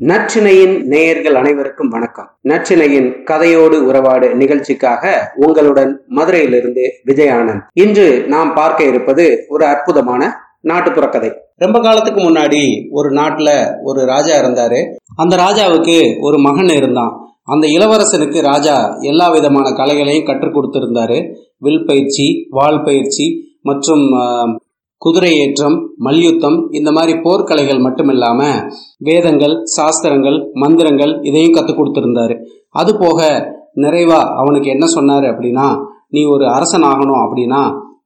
நச்சினையின் நேயர்கள் அனைவருக்கும் வணக்கம். நச்சினையின் கதையோடு உறவாடு நிகழ்ச்சிக்காக உங்களுடன் மதுரையிலிருந்து விஜயானந்த். இன்று நாம் பார்க்க இருப்பது ஒரு அற்புதமான நாட்டுப்புற கதை. ரொம்ப காலத்துக்கு முன்னாடி ஒரு நாட்டுல ஒரு ராஜா இருந்தாரு. அந்த ராஜாவுக்கு ஒரு மகன் இருந்தான். அந்த இளவரசனுக்கு ராஜா எல்லா விதமான கலைகளையும் கற்றுக் கொடுத்திருந்தாரு. வில் பயிற்சி வால் பயிற்சி மற்றும் குதிரை ஏற்றம் மல்யுத்தம் இந்த மாதிரி போர்க்கலைகள் மட்டுமில்லாம வேதங்கள் சாஸ்திரங்கள் மந்திரங்கள் இதையும் கற்றுக் கொடுத்திருந்தாரு. அது போக நிறைவா அவனுக்கு என்ன சொன்னாரு அப்படின்னா நீ ஒரு அரசன் ஆகணும் அப்படின்னா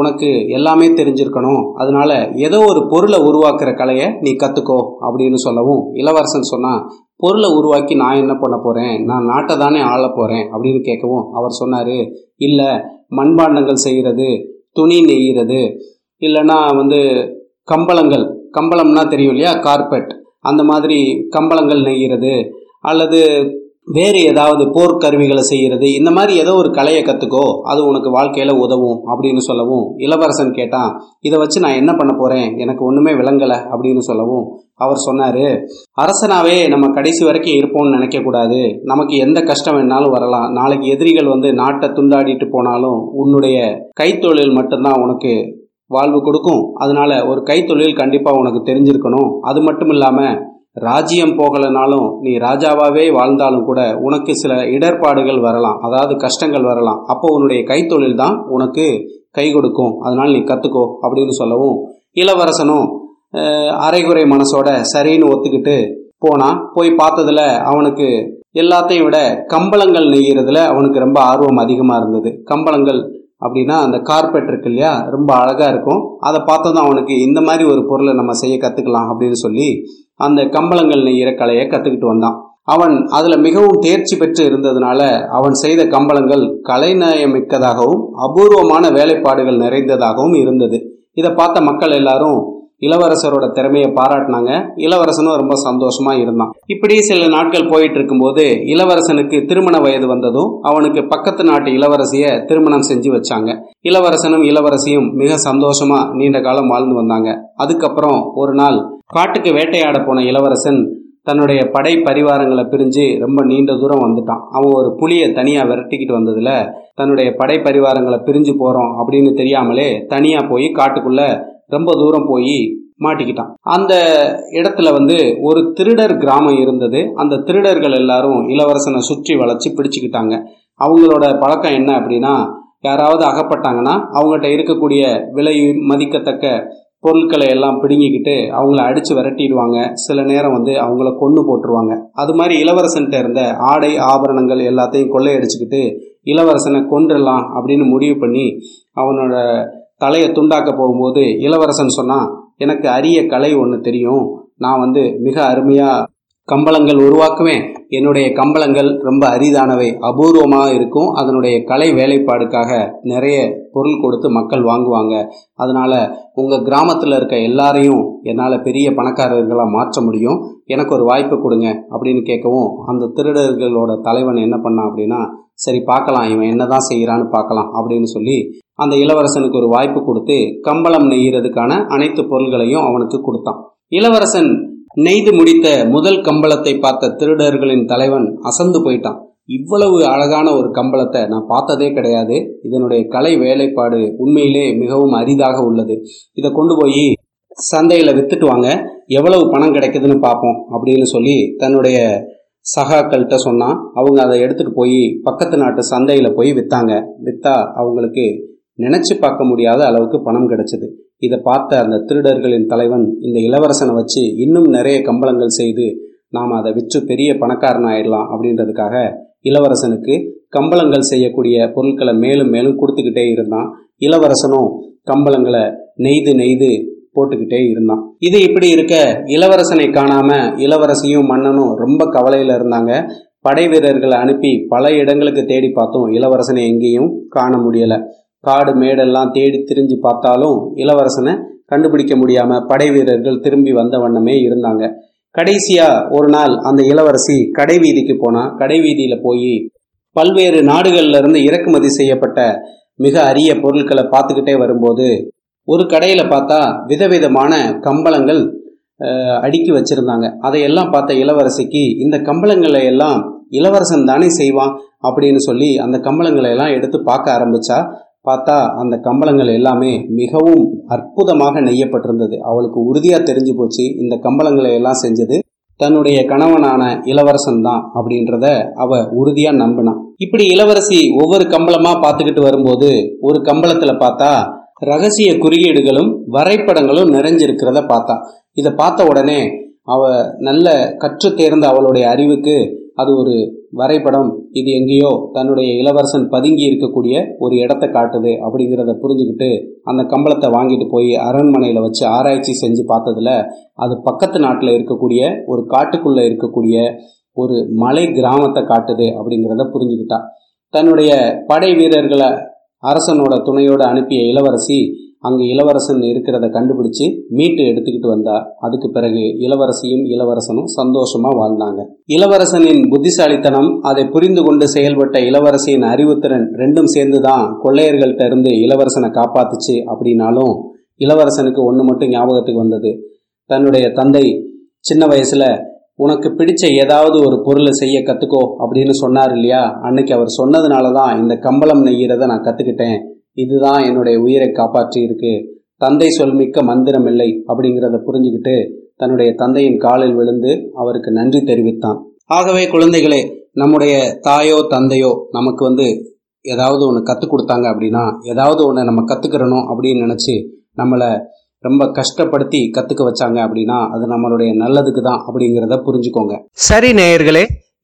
உனக்கு எல்லாமே தெரிஞ்சிருக்கணும். அதனால ஏதோ ஒரு பொருளை உருவாக்குற கலையை நீ கத்துக்கோ அப்படின்னு சொல்லவும் இளவரசன் சொன்னா பொருளை உருவாக்கி நான் என்ன பண்ண போறேன்? நான் நாட்டை தானே ஆள போறேன்? அப்படின்னு கேட்கவும் அவர் சொன்னாரு இல்ல மண்பாண்டங்கள் செய்யறது துணி நெய்கிறது இல்லைன்னா வந்து கம்பளங்கள் கம்பளம்னா தெரியும் இல்லையா? கார்பெட். அந்த மாதிரி கம்பளங்கள் நெய்கிறது அல்லது வேறு ஏதாவது போர்க்கருவிகளை செய்கிறது இந்த மாதிரி ஏதோ ஒரு கலையை கற்றுக்கோ அது உனக்கு வாழ்க்கையில் உதவும் அப்படின்னு சொல்லவும் இளவரசன் கேட்டான் இதை வச்சு நான் என்ன பண்ண போகிறேன் எனக்கு ஒன்றுமே விளங்கலை அப்படின்னு சொல்லவும் அவர் சொன்னார். அரசனாவே நம்ம கடைசி வரைக்கும் இருப்போம்னு நினைக்கக்கூடாது நமக்கு எந்த கஷ்டம் வேணாலும் வரலாம். நாளைக்கு எதிரிகள் வந்து நாட்டை துண்டாடிட்டு போனாலும் உன்னுடைய கைத்தொழில் மட்டும்தான் உனக்கு வாழ்வு கொடுக்கும். அதனால ஒரு கைத்தொழில் கண்டிப்பாக உனக்கு தெரிஞ்சிருக்கணும். அது மட்டும் இல்லாமல் ராஜ்யம் போகலைனாலும் நீ ராஜாவாகவே வாழ்ந்தாலும் கூட உனக்கு சில இடர்பாடுகள் வரலாம். அதாவது கஷ்டங்கள் வரலாம். அப்போ உன்னுடைய கைத்தொழில் தான் உனக்கு கை கொடுக்கும். அதனால் நீ கற்றுக்கோ அப்படின்னு சொல்லவும் இளவரசனும் அரைகுறை மனசோட சரின்னு ஒத்துக்கிட்டு போனான் போய் பார்த்ததுல அவனுக்கு எல்லாத்தையும் விட கம்பளங்கள் நெய்கிறதுல அவனுக்கு ரொம்ப ஆர்வம் அதிகமாக இருந்தது. கம்பளங்கள் அப்படின்னா அந்த கார்பெட் இருக்கு இல்லையா? ரொம்ப அழகாக இருக்கும். அதை பார்த்ததும் அவனுக்கு இந்த மாதிரி ஒரு பொருளை நம்ம செய்ய கற்றுக்கலாம் அப்படின்னு சொல்லி அந்த கம்பளங்கள் நெய்கிற கலையை கற்றுக்கிட்டு வந்தான். அவன் அதில் மிகவும் தேர்ச்சி பெற்று இருந்ததுனால அவன் செய்த கம்பளங்கள் கலைநயமிக்கதாகவும் அபூர்வமான வேலைப்பாடுகள் நிறைந்ததாகவும் இருந்தது. இதை பார்த்த மக்கள் எல்லாரும் இளவரசரோட திறமையை பாராட்டினாங்க. இளவரசனும் ரொம்ப சந்தோஷமா இருந்தான். இப்படி சில நாட்கள் போயிட்டு இருக்கும்போது இளவரசனுக்கு திருமண வயது வந்ததும் அவனுக்கு பக்கத்து நாட்டு இளவரசிய திருமணம் செஞ்சு வச்சாங்க. இளவரசனும் இளவரசியும் மிக சந்தோஷமா நீண்ட காலம் வாழ்ந்து வந்தாங்க. அதுக்கப்புறம் ஒரு நாள் காட்டுக்கு வேட்டையாட போன இளவரசன் தன்னுடைய படை பரிவாரங்களை பிரிஞ்சு ரொம்ப நீண்ட தூரம் வந்துட்டான். அவன் ஒரு புளியை தனியா விரட்டிக்கிட்டு வந்ததுல தன்னுடைய படை பரிவாரங்களை பிரிஞ்சு போறோம் அப்படின்னு தெரியாமலே தனியா போய் காட்டுக்குள்ள ரொம்ப தூரம் போய் மாட்டிக்கிட்டான். அந்த இடத்துல வந்து ஒரு திருடர் கிராமம் இருந்தது. அந்த திருடர்கள் எல்லாரும் இளவரசனை சுற்றி வளைச்சி பிடிச்சுக்கிட்டாங்க. அவங்களோட பழக்கம் என்ன அப்படின்னா யாராவது அகப்பட்டாங்கன்னா அவங்ககிட்ட இருக்கக்கூடிய விலை மதிக்கத்தக்க பொருட்களை எல்லாம் பிடுங்கிக்கிட்டு அவங்கள அடித்து விரட்டிடுவாங்க. சில நேரம் வந்து அவங்கள கொன்று போட்டுருவாங்க. அது மாதிரி இளவரசன்கிட்ட இருந்த ஆடை ஆபரணங்கள் எல்லாத்தையும் கொள்ளையடிச்சுக்கிட்டு இளவரசனை கொன்றலாம் அப்படின்னு முடிவு பண்ணி அவனோட தலையை துண்டாக்க போகும்போது இளவரசன் சொன்னான் எனக்கு அரிய கலை ஒன்று தெரியும். நான் வந்து மிக அருமையாக கம்பளங்கள் உருவாக்குவேன். என்னுடைய கம்பளங்கள் ரொம்ப அரிதானவை அபூர்வமாக இருக்கும். அதனுடைய கலை வேலைப்பாடுக்காக நிறைய பொருள் கொடுத்து மக்கள் வாங்குவாங்க. அதனால் உங்கள் கிராமத்தில் இருக்க எல்லாரையும் என்னால் பெரிய பணக்காரர்களாக மாற்ற முடியும். எனக்கு ஒரு வாய்ப்பு கொடுங்க அப்படின்னு கேட்கவும் அந்த திருடர்களோட தலைவன் என்ன பண்ணான் அப்படின்னா சரி பார்க்கலாம். இவன் என்னதான் செய்கிறான்னு பார்க்கலாம் அப்படின்னு சொல்லி அந்த இளவரசனுக்கு ஒரு வாய்ப்பு கொடுத்து கம்பளம் நெய்யறதுக்கான அனைத்து பொருள்களையும் அவனுக்கு கொடுத்தான். இளவரசன் நெய்து முடித்த முதல் கம்பளத்தை பார்த்த திருடர்களின் தலைவன் அசந்து போயிட்டான். இவ்வளவு அழகான ஒரு கம்பளத்தை நான் பார்த்ததே கிடையாது. இதனுடைய கலை வேலைப்பாடு உண்மையிலே மிகவும் அரிதாக உள்ளது. இதை கொண்டு போய் சந்தையில் வித்துட்டு வாங்க. எவ்வளவு பணம் கிடைக்குதுன்னு பார்ப்போம் அப்படின்னு சொல்லி தன்னுடைய சகாக்கள்கிட்ட சொன்னால் அவங்க அதை எடுத்துகிட்டு போய் பக்கத்து நாட்டு சந்தையில் போய் விற்றாங்க விற்றா அவங்களுக்கு நினச்சி பார்க்க முடியாத அளவுக்கு பணம் கிடைச்சிது. இதை பார்த்த அந்த திருடர்களின் தலைவன் இந்த இளவரசனை வச்சு இன்னும் நிறைய கம்பளங்கள் செய்து நாம் அதை விற்று பெரிய பணக்காரன் ஆயிடலாம் அப்படின்றதுக்காக இளவரசனுக்கு கம்பளங்கள் செய்யக்கூடிய பொருட்களை மேலும் மேலும் கொடுத்துக்கிட்டே இருந்தான். இளவரசனும் கம்பளங்களை நெய்து நெய்து போட்டுக்கிட்டே இருந்தான். இது இப்படி இருக்க இளவரசனை காணாம இளவரசியும் மன்னனும் ரொம்ப கவலையில இருந்தாங்க. படை வீரர்களை அனுப்பி பல இடங்களுக்கு தேடி பார்த்தோம் இளவரசனை எங்கேயும் காண முடியலை. காடு மேடெல்லாம் தேடி திரிஞ்சு பார்த்தாலும் இளவரசனை கண்டுபிடிக்க முடியாம படை வீரர்கள் திரும்பி வந்த வண்ணமே இருந்தாங்க. கடைசியா ஒரு நாள் அந்த இளவரசி கடை வீதிக்கு போனா கடை வீதியில போய் பல்வேறு நாடுகள்ல இருந்து இறக்குமதி செய்யப்பட்ட மிக அரிய பொருட்களை பார்த்துக்கிட்டே வரும்போது ஒரு கடையில பார்த்தா விதவிதமான கம்பளங்கள் அடுக்கி வச்சிருந்தாங்க. அதையெல்லாம் பார்த்த இளவரசிக்கு இந்த கம்பளங்களை எல்லாம் இளவரசன் தானே செய்வான் அப்படின்னு சொல்லி அந்த கம்பளங்களை எல்லாம் எடுத்து பார்க்க ஆரம்பிச்சா பார்த்தா அந்த கம்பளங்கள் எல்லாமே மிகவும் அற்புதமாக நெய்யப்பட்டிருந்தது. அவளுக்கு உறுதியாக தெரிஞ்சு போச்சு இந்த கம்பளங்களை எல்லாம் செஞ்சது தன்னுடைய கணவனான இளவரசன் தான் அப்படின்றத அவ உறுதியா நம்பினான் இப்படி இளவரசி ஒவ்வொரு கம்பளமா பார்த்துக்கிட்டு வரும்போது ஒரு கம்பளத்துல பார்த்தா ரகசிய குறியீடுகளும் வரைபடங்களும் நிறைஞ்சிருக்கிறத பார்த்தா. இதை பார்த்த உடனே அவ நல்ல கற்று தேர்ந்த அவளுடைய அறிவுக்கு அது ஒரு வரைபடம். இது எங்கேயோ தன்னுடைய இளவரசன் பதுங்கி இருக்கக்கூடிய ஒரு இடத்த காட்டுது அப்படிங்கிறத புரிஞ்சுக்கிட்டு அந்த கம்பளத்தை வாங்கிட்டு போய் அரண்மனையில் வச்சு ஆராய்ச்சி செஞ்சு பார்த்ததுல அது பக்கத்து நாட்டில் இருக்கக்கூடிய ஒரு காட்டுக்குள்ளே இருக்கக்கூடிய ஒரு மலை கிராமத்தை காட்டுது அப்படிங்கிறத புரிஞ்சுக்கிட்டா. தன்னுடைய படை வீரர்களை அரசனோட துணையோடு அனுப்பிய இளவரசி அங்கு இளவரசன் இருக்கிறத கண்டுபிடிச்சு மீட்டு எடுத்துக்கிட்டு வந்தா அதுக்கு பிறகு இளவரசியும் இளவரசனும் சந்தோஷமா வாழ்ந்தாங்க. இளவரசனின் புத்திசாலித்தனம் அதை புரிந்து கொண்டு செயல்பட்ட இளவரசியின் அறிவுத்திறன் ரெண்டும் சேர்ந்துதான் கொள்ளையர்கள்ட்ட இருந்து இளவரசனை காப்பாத்துச்சு அப்படின்னாலும் இளவரசனுக்கு ஒன்று மட்டும் ஞாபகத்துக்கு வந்தது. தன்னுடைய தந்தை சின்ன வயசுல உனக்கு பிடிச்ச ஏதாவது ஒரு பொருளை செய்ய கத்துக்கோ அப்படின்னு சொன்னார் இல்லையா? அன்னைக்கு அவர் சொன்னதுனால தான் இந்த கம்பளம் நெய்யறத நான் கத்துக்கிட்டேன். இதுதான் என்னுடைய உயிரை காப்பாற்றி இருக்கு தந்தை சொல்மிக்க மந்திரம் இல்லை அப்படிங்கிறத புரிஞ்சுக்கிட்டு தன்னுடைய தந்தையின் காலில் விழுந்து அவருக்கு நன்றி தெரிவித்தான். ஆகவே குழந்தைகளே நம்முடைய தாயோ தந்தையோ நமக்கு வந்து ஏதாவது ஒன்று கற்றுக் கொடுத்தாங்க அப்படின்னா ஏதாவது ஒன்று நம்ம கற்றுக்கிறணும் அப்படின்னு நினச்சி நம்மளை ரொம்ப கஷ்டப்படுத்தி கற்றுக்க வச்சாங்க அப்படின்னா அது நம்மளுடைய நல்லதுக்கு தான் அப்படிங்கிறத புரிஞ்சுக்கோங்க. சரி நேயர்களே